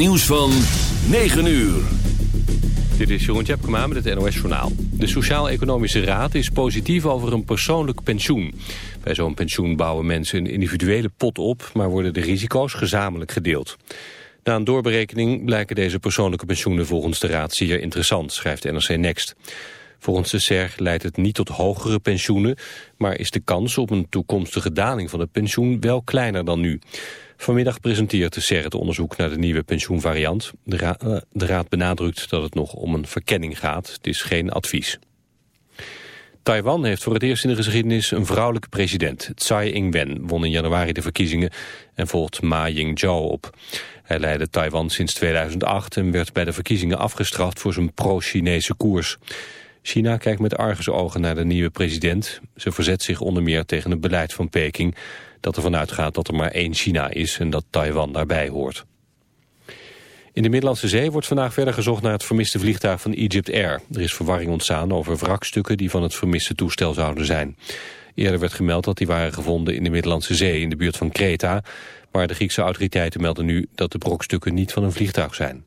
nieuws van 9 uur. Dit is Jeroen Tjepkema met het NOS Journaal. De Sociaal-Economische Raad is positief over een persoonlijk pensioen. Bij zo'n pensioen bouwen mensen een individuele pot op... maar worden de risico's gezamenlijk gedeeld. Na een doorberekening blijken deze persoonlijke pensioenen volgens de Raad zeer interessant, schrijft NRC Next. Volgens de SER leidt het niet tot hogere pensioenen, maar is de kans op een toekomstige daling van het pensioen wel kleiner dan nu. Vanmiddag presenteert de SER het onderzoek naar de nieuwe pensioenvariant. De, eh, de Raad benadrukt dat het nog om een verkenning gaat. Het is geen advies. Taiwan heeft voor het eerst in de geschiedenis een vrouwelijke president. Tsai Ing-wen won in januari de verkiezingen en volgt Ma Ying-jeou op. Hij leidde Taiwan sinds 2008 en werd bij de verkiezingen afgestraft voor zijn pro-Chinese koers. China kijkt met argusogen naar de nieuwe president. Ze verzet zich onder meer tegen het beleid van Peking... dat ervan uitgaat dat er maar één China is en dat Taiwan daarbij hoort. In de Middellandse Zee wordt vandaag verder gezocht naar het vermiste vliegtuig van Egypt Air. Er is verwarring ontstaan over wrakstukken die van het vermiste toestel zouden zijn. Eerder werd gemeld dat die waren gevonden in de Middellandse Zee in de buurt van Kreta. Maar de Griekse autoriteiten melden nu dat de brokstukken niet van een vliegtuig zijn.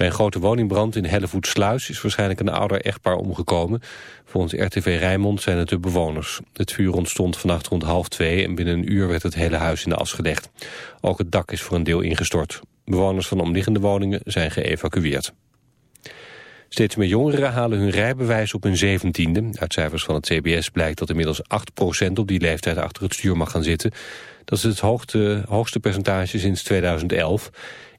Bij een grote woningbrand in Hellevoetsluis is waarschijnlijk een ouder echtpaar omgekomen. Volgens RTV Rijnmond zijn het de bewoners. Het vuur ontstond vannacht rond half twee en binnen een uur werd het hele huis in de as gelegd. Ook het dak is voor een deel ingestort. Bewoners van omliggende woningen zijn geëvacueerd. Steeds meer jongeren halen hun rijbewijs op hun zeventiende. Uit cijfers van het CBS blijkt dat inmiddels 8% op die leeftijd achter het stuur mag gaan zitten. Dat is het hoogste, hoogste percentage sinds 2011.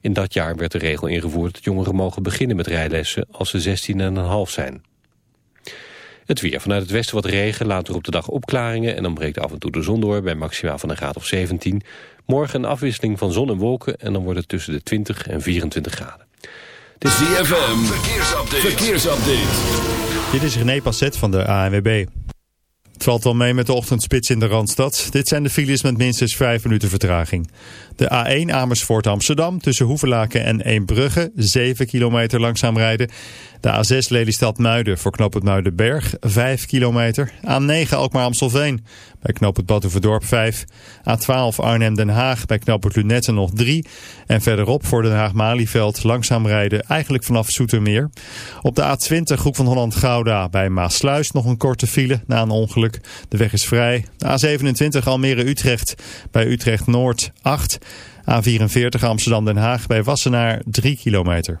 In dat jaar werd de regel ingevoerd dat jongeren mogen beginnen met rijlessen als ze 16,5 zijn. Het weer. Vanuit het westen wat regen, later op de dag opklaringen... en dan breekt af en toe de zon door bij maximaal van een graad of 17. Morgen een afwisseling van zon en wolken... en dan wordt het tussen de 20 en 24 graden. Dit is ZFM. Verkeersupdate. Verkeersupdate. Dit is René Passet van de ANWB. Het valt wel mee met de ochtendspits in de Randstad. Dit zijn de files met minstens 5 minuten vertraging. De A1 Amersfoort Amsterdam tussen Hoevelaken en Eembrugge 7 kilometer langzaam rijden. De A6 Lelystad Muiden voor knoop het Muidenberg 5 kilometer. A9 Alkmaar Amstelveen bij knoop het Batuverdorp 5. A12 Arnhem Den Haag bij knoop het Lunetten nog 3. En verderop voor Den Haag Malieveld langzaam rijden eigenlijk vanaf Soetermeer. Op de A20 Groep van Holland Gouda bij Maasluis nog een korte file na een ongeluk. De weg is vrij. De A27 Almere Utrecht bij Utrecht Noord 8. A44 Amsterdam Den Haag bij Wassenaar 3 kilometer.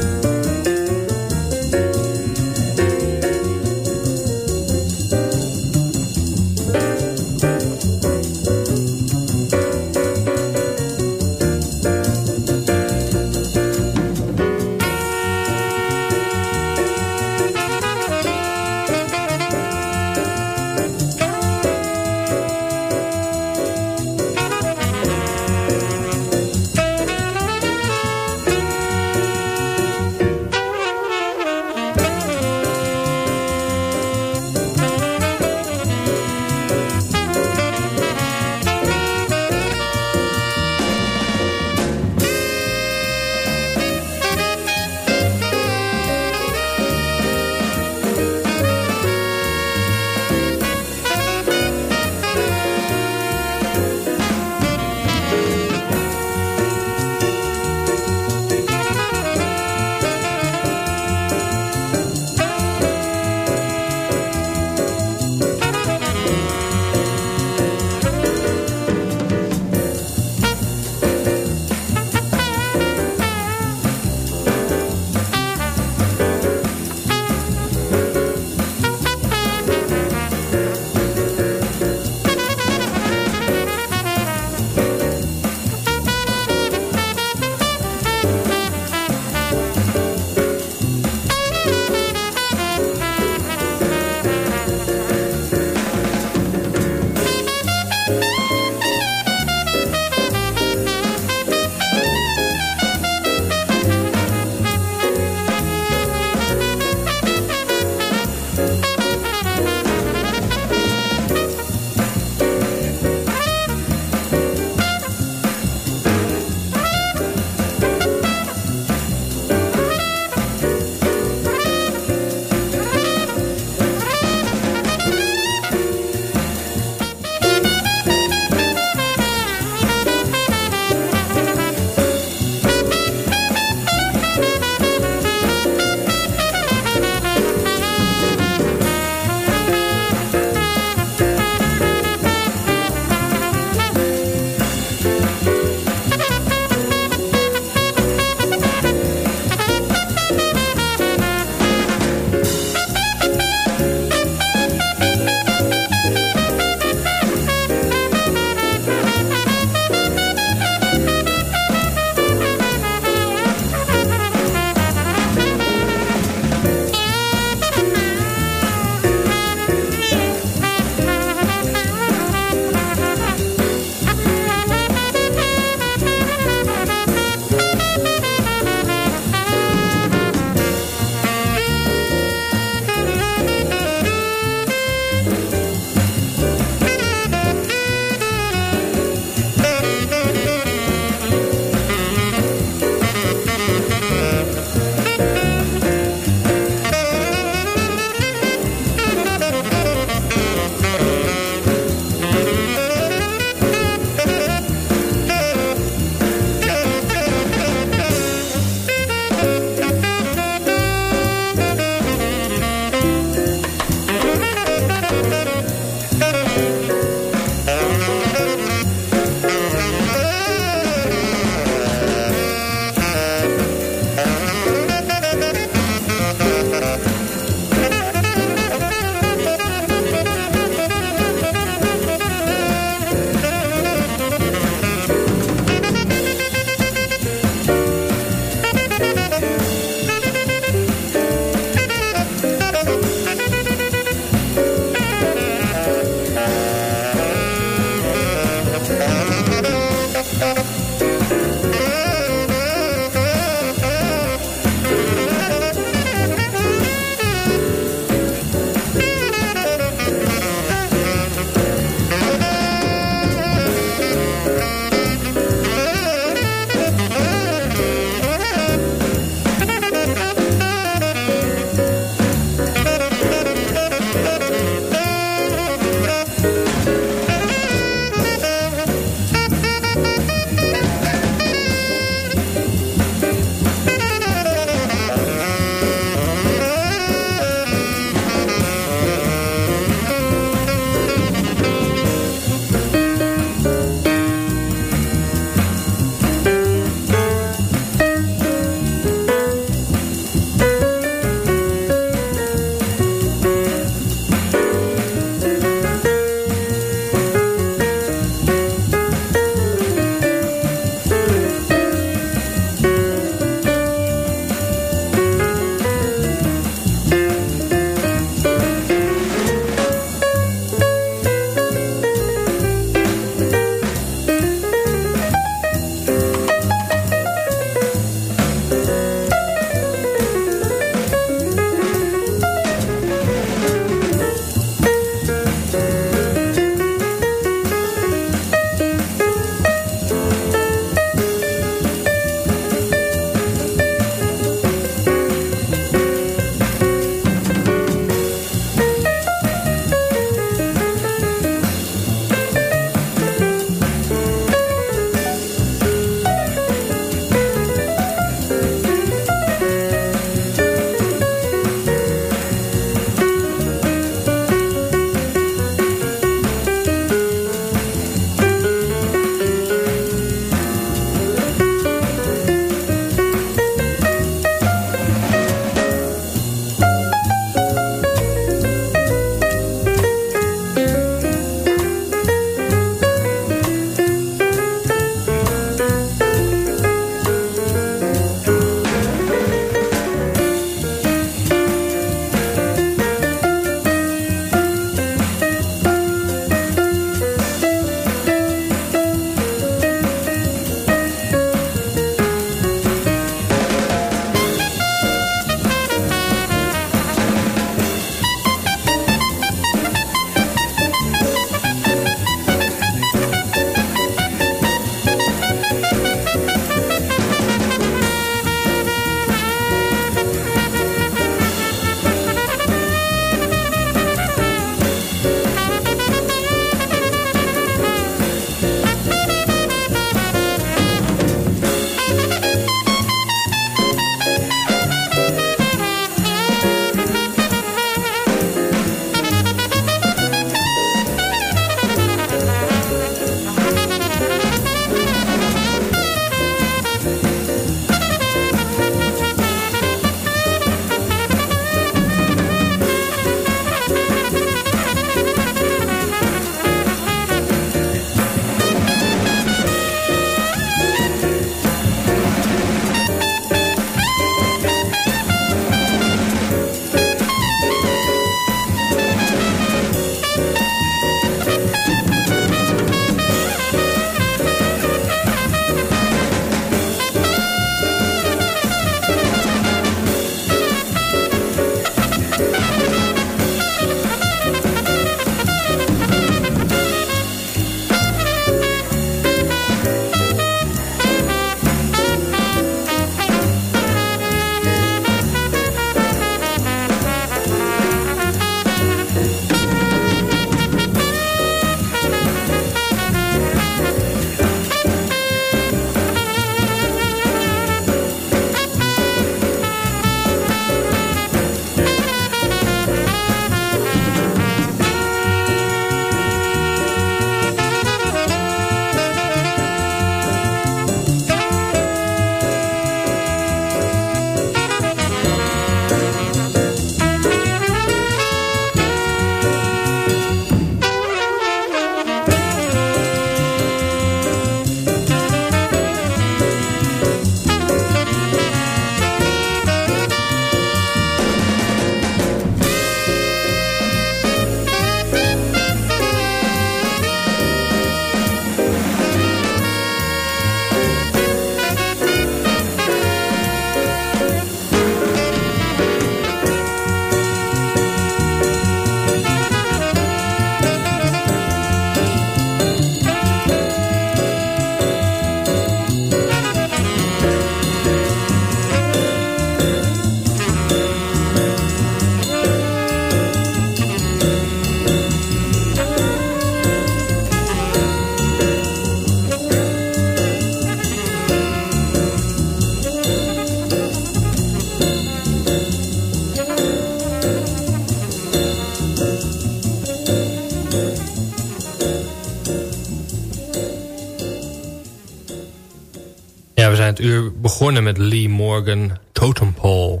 Het uur begonnen met Lee Morgan, Totem Pole.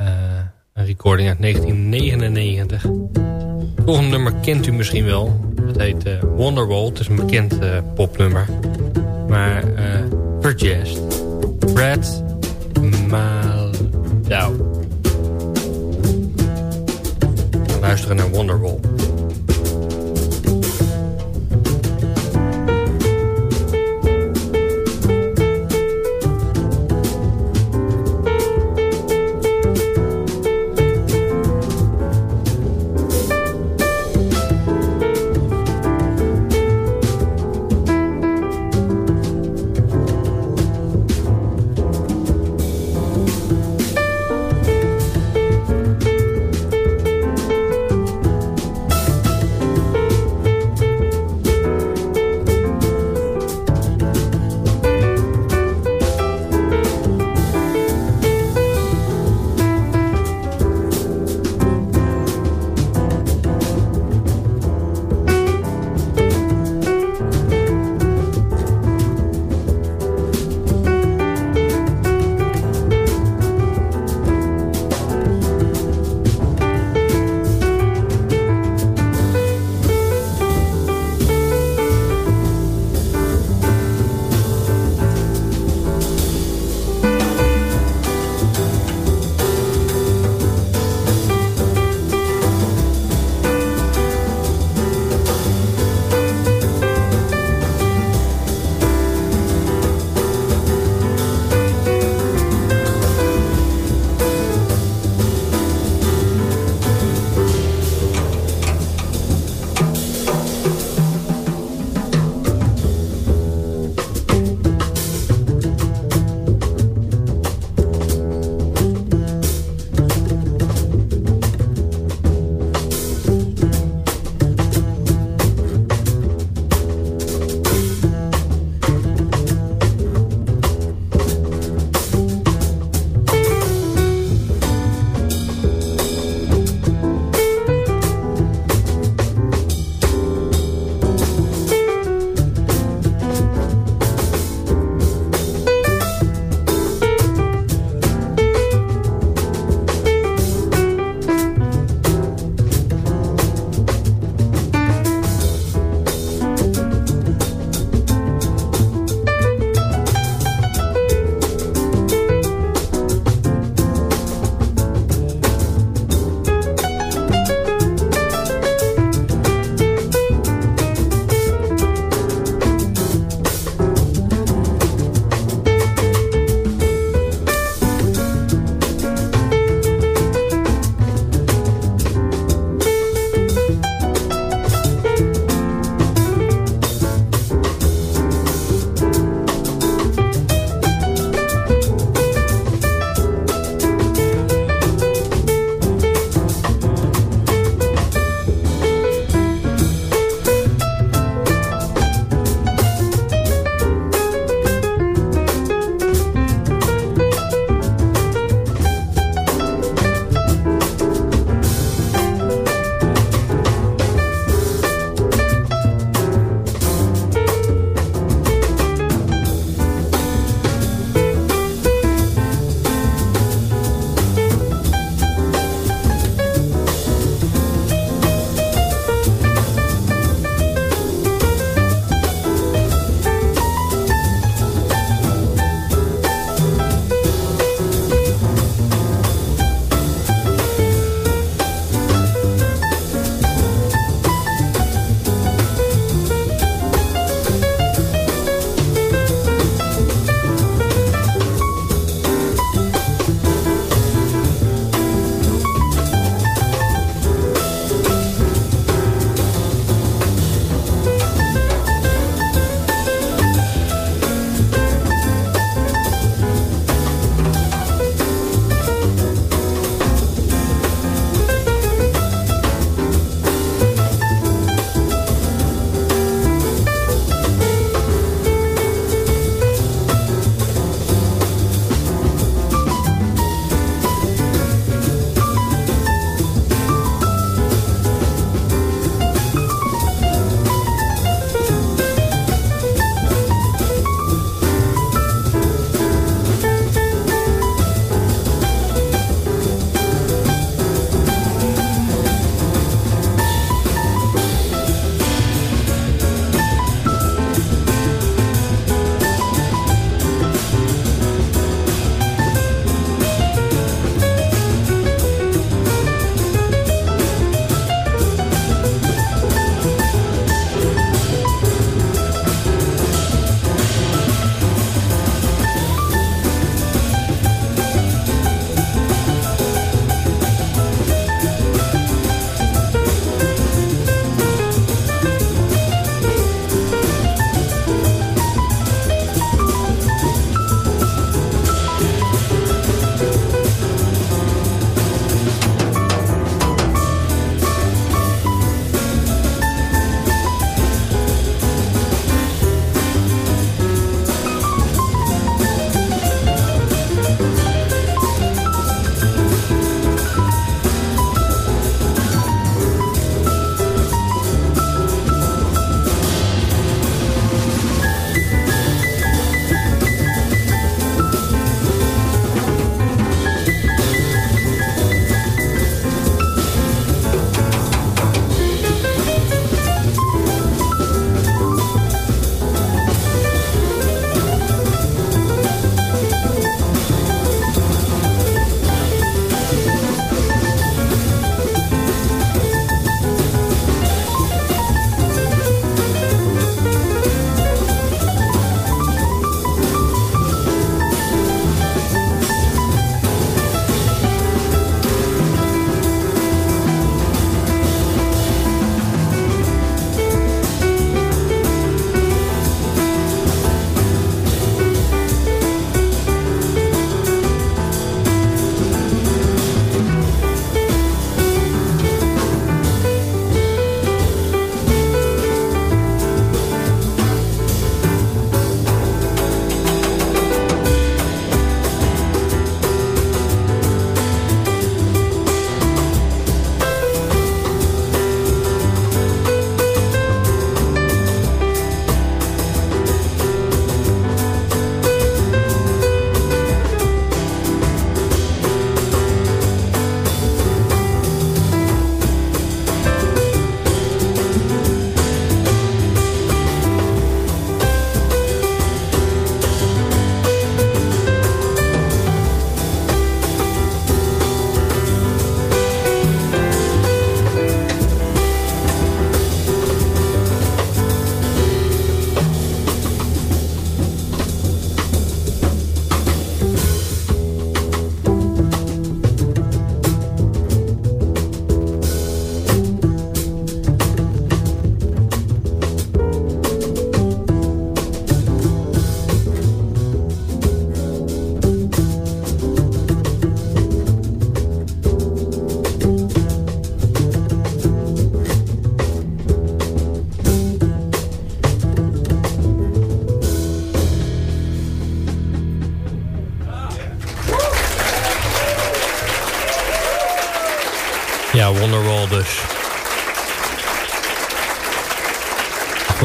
Uh, een recording uit 1999. Het volgende nummer kent u misschien wel. Het heet uh, Wonderwall. Het is een bekend uh, popnummer. Maar uh, verjazzed. Brad Maldau. Luisteren naar Wonderwall.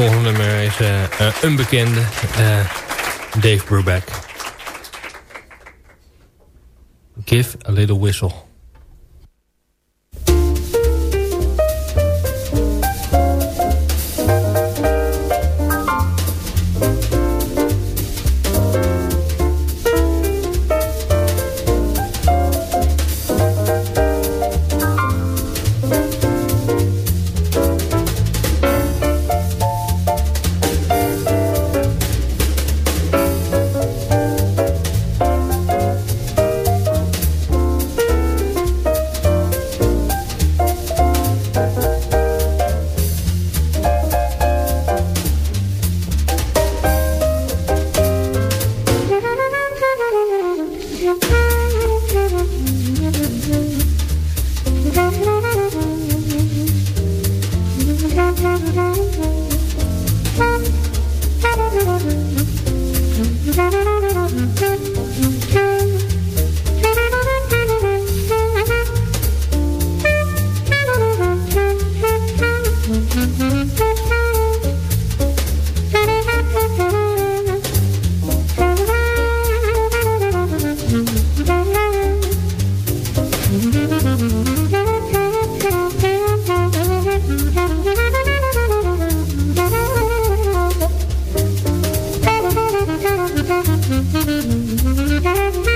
Volgende nummer is uh, een bekende. Dave Brubeck. Give a little whistle. Thank you.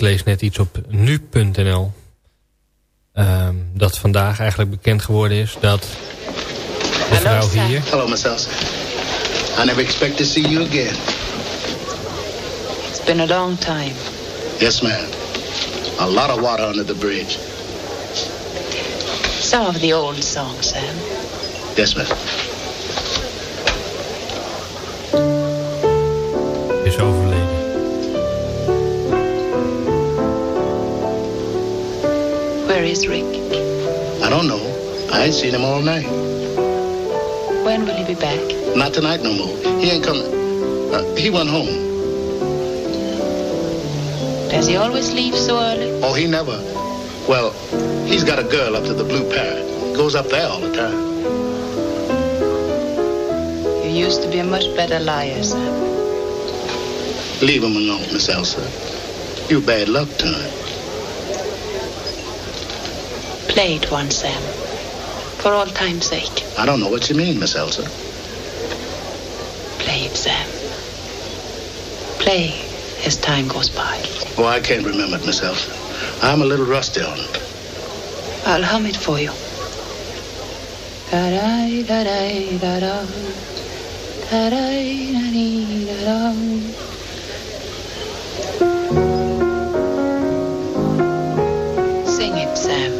Ik lees net iets op nu.nl. Ehm, dat vandaag eigenlijk bekend geworden is dat de vrouw hier... Hello, Miss Elsa. I never expect to see you again. It's been a long time. Yes, ma'am. A lot of water under the bridge. Some of the old songs, Sam. Yes, ma'am. Is? I don't know. I ain't seen him all night. When will he be back? Not tonight no more. He ain't coming. Uh, he went home. Does he always leave so early? Oh, he never. Well, he's got a girl up to the Blue Parrot. Goes up there all the time. You used to be a much better liar, Sam. Leave him alone, Miss Elsa. You bad luck to him. Play it once, Sam. For all time's sake. I don't know what you mean, Miss Elsa. Play it, Sam. Play as time goes by. Oh, I can't remember it, Miss Elsa. I'm a little rusty on it. I'll hum it for you. Da-da, da-da, da-da. Da-da, da-dee, da-da. Sing it, Sam.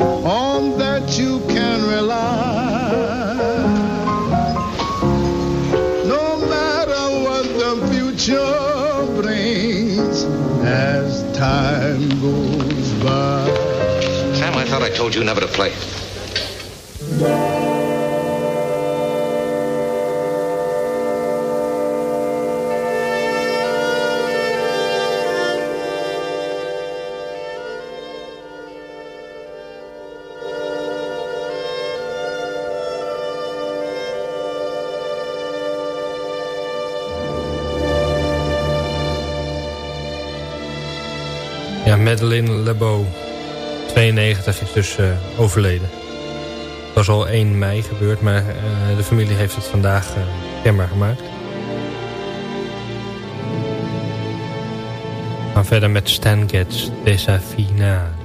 On that you can rely. No matter what the future brings as time goes by. Sam, I thought I told you never to play. Madeleine Lebeau, 92, is dus eh, overleden. Het was al 1 mei gebeurd, maar eh, de familie heeft het vandaag uh, kenbaar gemaakt. We gaan verder met Stan Getz, Desafinado.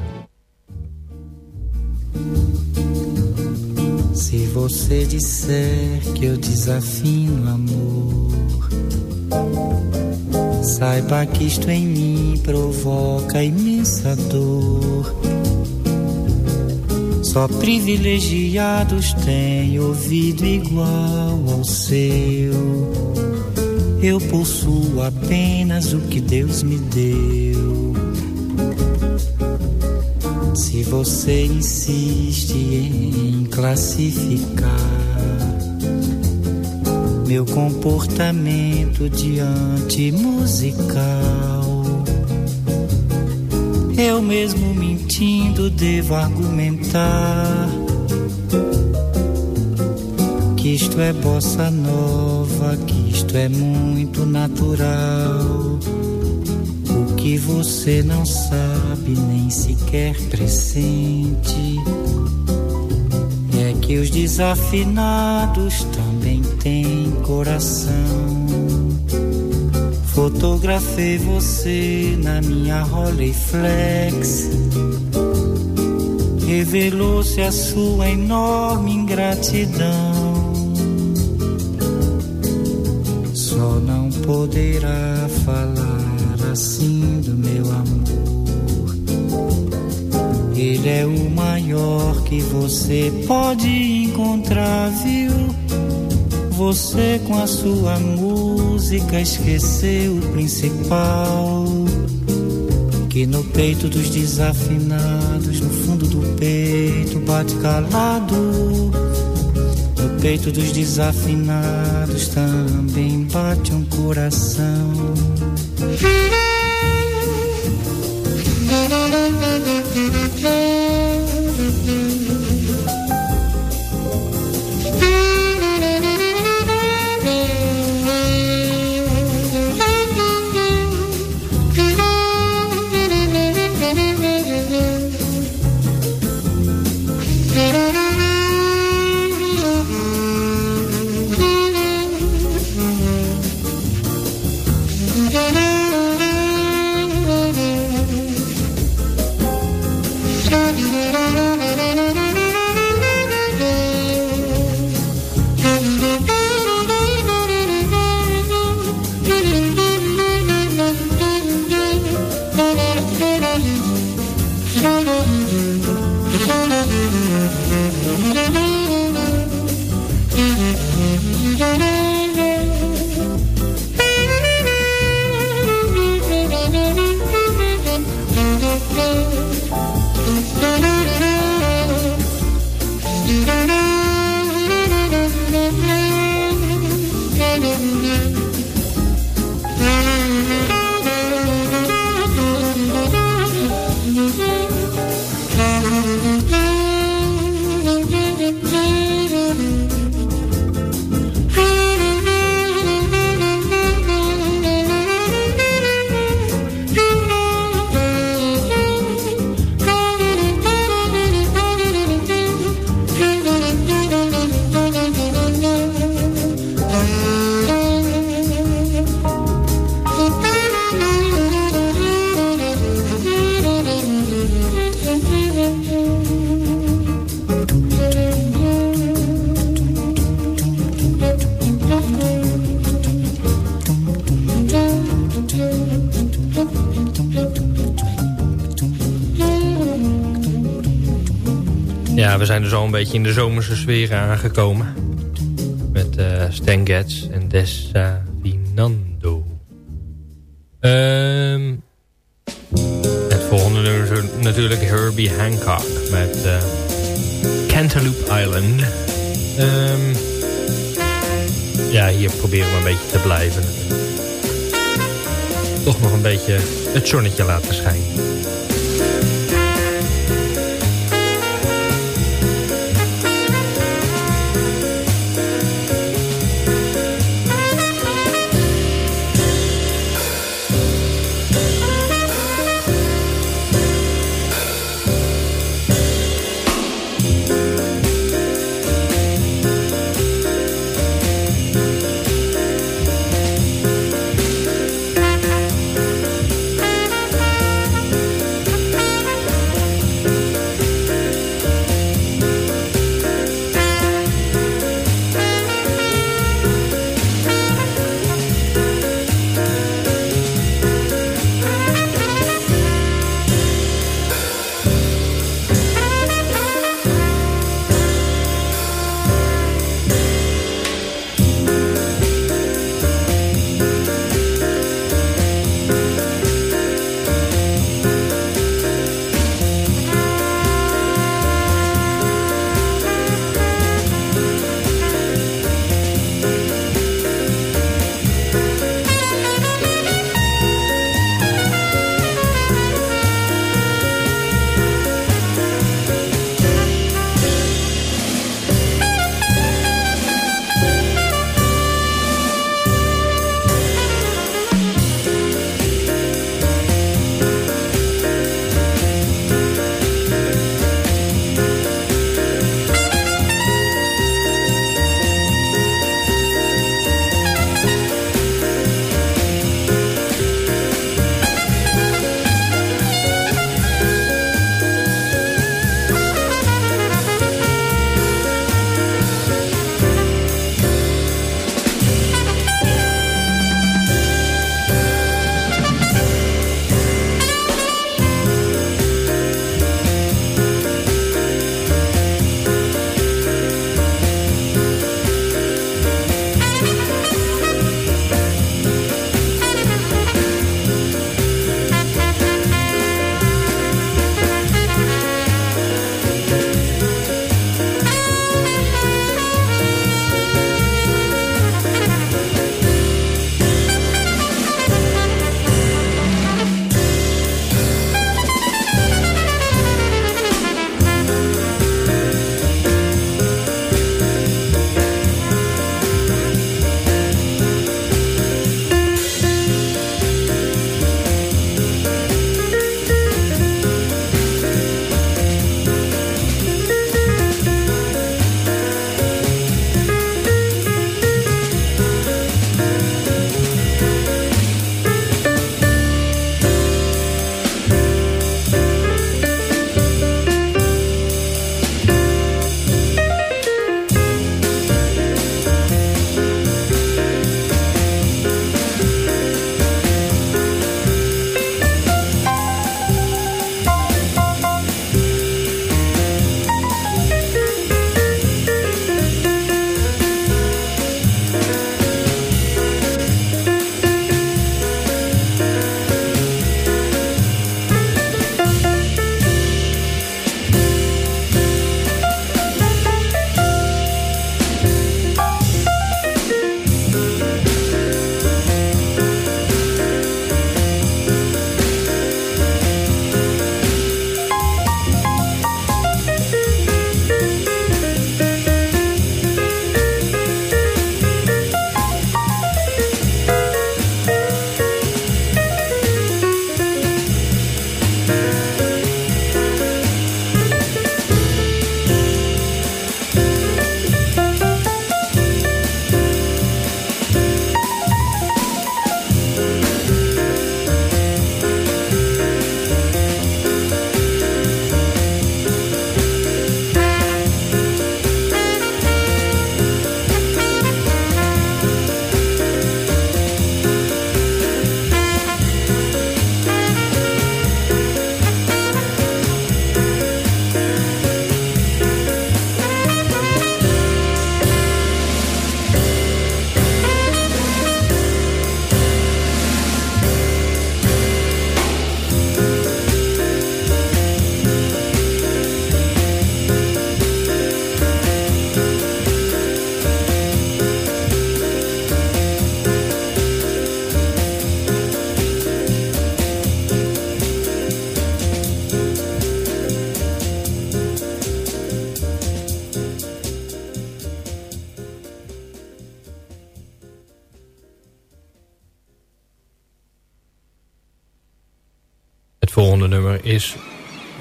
Se você disser que eu amor, saiba que isto em mim provoca imensa Só privilegiados têm ouvido igual ao seu. Eu possuo apenas o que Deus me deu. Se você insiste em classificar meu comportamento diante musical, mesmo mentindo devo argumentar que isto é bossa nova, que isto é muito natural. O que você não sabe nem sequer pressente é que os desafinados também têm coração. Fotografei você na minha Rolleiflex. Revelou-se a sua enorme ingratidão. Só não poderá falar assim do meu amor. Ele é o maior que você pode encontrar, viu? Você com a sua música esqueceu o principal. Que no peito dos desafinados, no fundo do peito, bate calado. No peito dos desafinados também bate um coração. Müzik in de zomerse sfeer aangekomen. Met uh, Stan Getz en Desavinando. Um, het volgende is natuurlijk Herbie Hancock met uh, Cantaloupe Island. Um, ja, hier proberen we een beetje te blijven. Toch nog een beetje het zonnetje laten schijnen.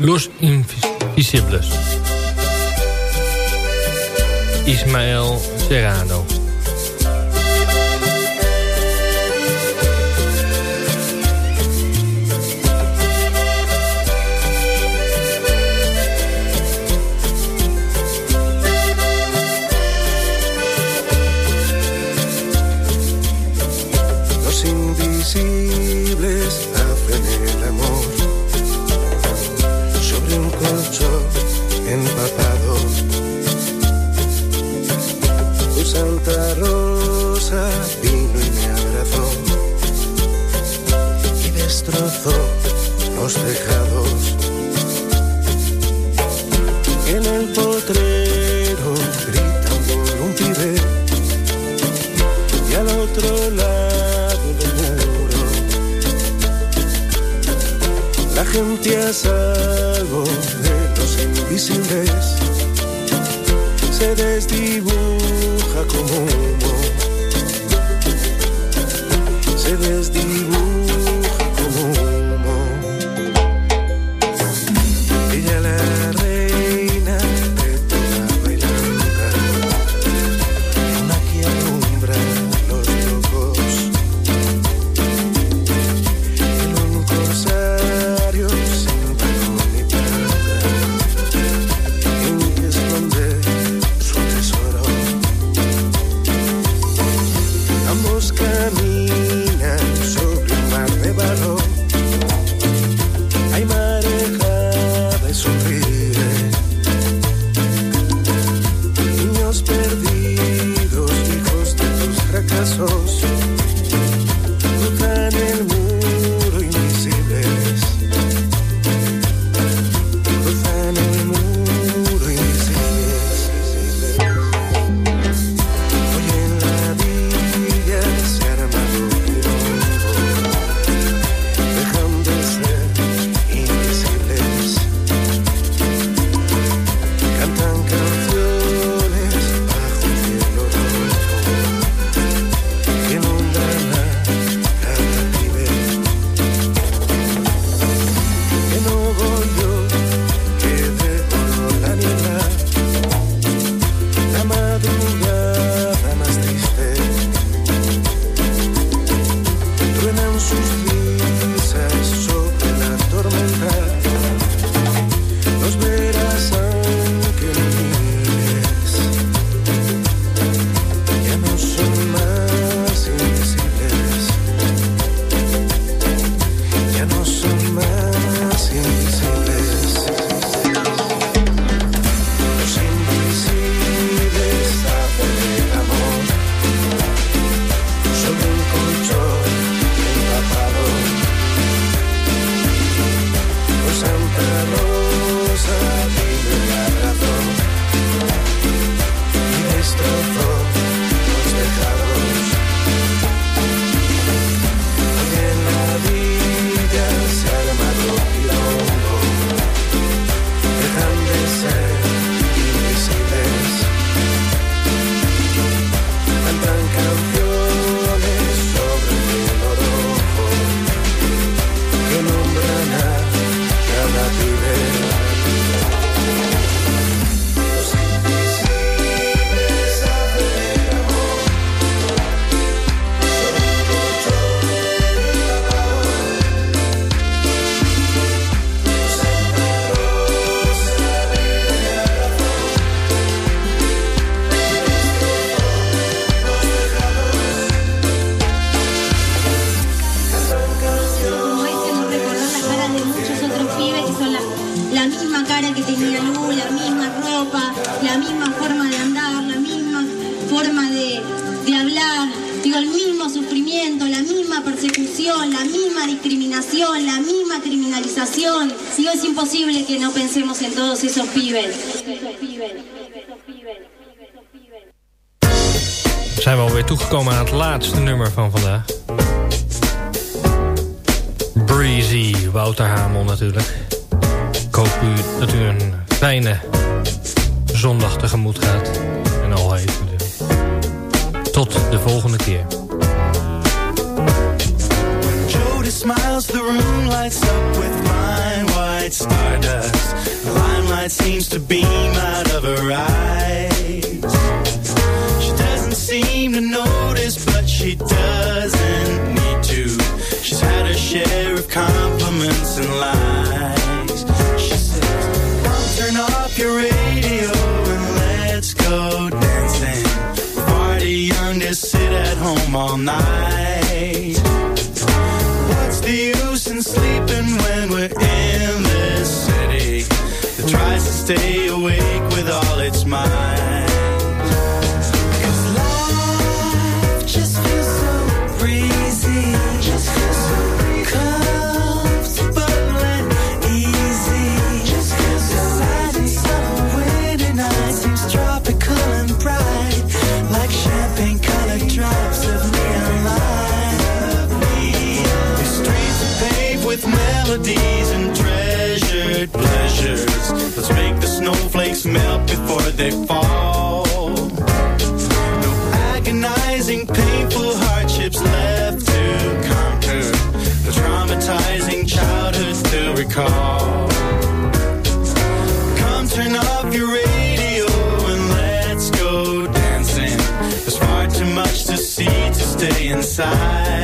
Los Invisibles. Ismael Serrano. rosa vino y me abrazó y destrozó los tejados. En el potrero grita un pibe y al otro lado del muro la gente a salvo de los invisibles se desdibuja terra comum. sufrimiento, la misma persecución, la misma discriminación, la misma criminalización. Digo, es imposible que no pensemos en todos esos pibes. Zijn we alweer toegekomen aan het laatste nummer van vandaag. Breezy, Wouter Hamel natuurlijk. Ik hoop u dat u een fijne zondag tegemoet gaat. En al heeft natuurlijk. Tot de volgende keer. Smiles, the room lights up with fine white stardust. The limelight seems to beam out of her eyes. She doesn't seem to notice, but she doesn't need to. She's had her share of compliments and lies. She says, Mom, turn off your radio and let's go dancing. Far too young to sit at home all night. Sleeping when we're in this city that tries to stay awake with all its might? Melt before they fall. No agonizing, painful hardships left to conquer. No traumatizing childhoods to recall. Come turn off your radio and let's go dancing. There's far too much to see to stay inside.